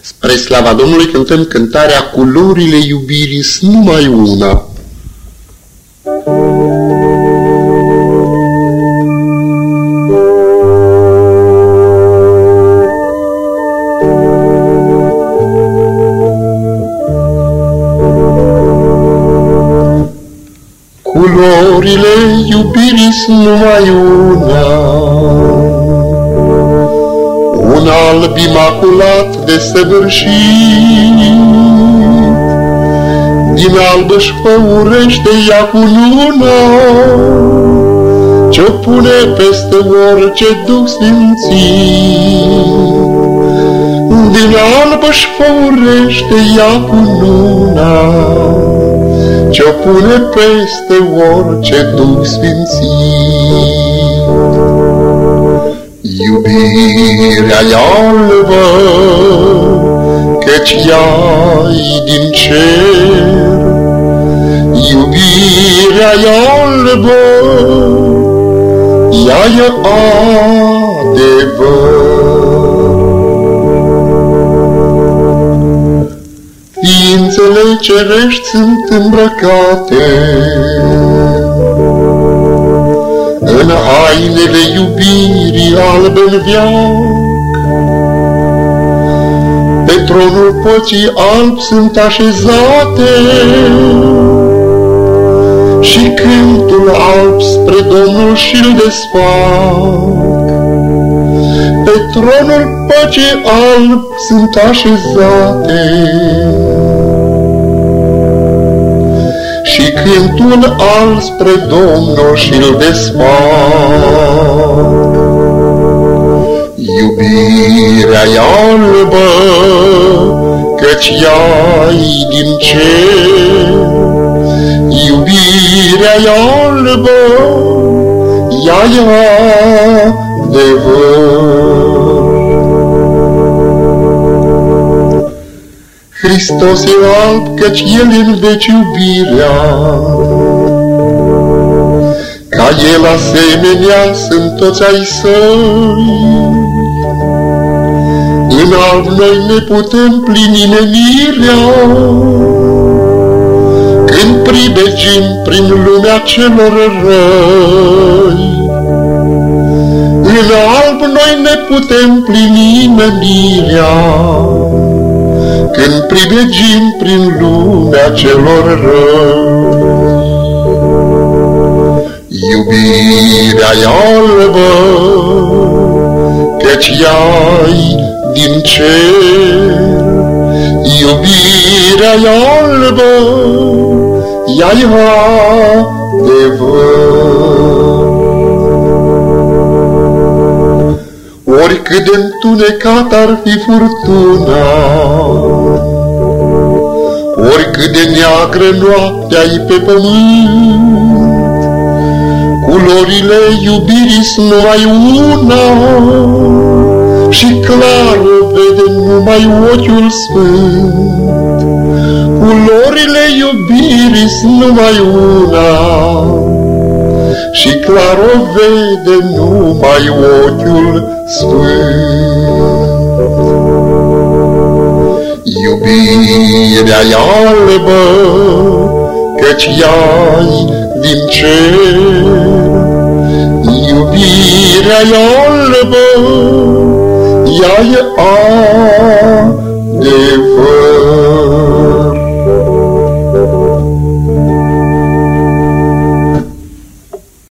Spre slava Domnului cântăm cântarea Culorile iubirii numai una. Culorile iubirii numai una un alb imaculat de săvârșit. Din alb își făurește ea cu luna, Ce-o pune peste orice duc sfințit. Din alb își făurește ea cu luna, Ce-o pune peste orice duc sfințit. Iubirea e albă, căci ea din cer. Iubirea e albă, ea e adevăr. Ființele cerești sunt îmbrăcate, în hainele iubirii albe în Pe tronul păcii alb sunt așezate Și cântul alb spre Domnul și-l desfac. Pe tronul păcii alb sunt așezate și cântul al spre Domnul și-l desfac. Iubirea e albă, căci ea din cer. Iubirea e albă, ea e adevăr. Hristos e alb, căci El în veci iubirea. Ca El asemenea sunt toți ai săi. În alb noi ne putem plini menirea, Când pribegim prin lumea celor răi. În alb noi ne putem plini menirea, când pribegim prin lumea celor răi. Iubirea e albă, căci ea din cer. Iubirea e albă, ea e adevăr. Oricât de întunecat ar fi furtuna, Oricât de neagră noaptea pe pământ, Culorile iubirii sunt numai una, Și clar o vede numai ochiul sfânt. Culorile iubirii sunt numai una, și clar o vede numai ochiul sfânt. Iubirea e albă, căci ea din cer.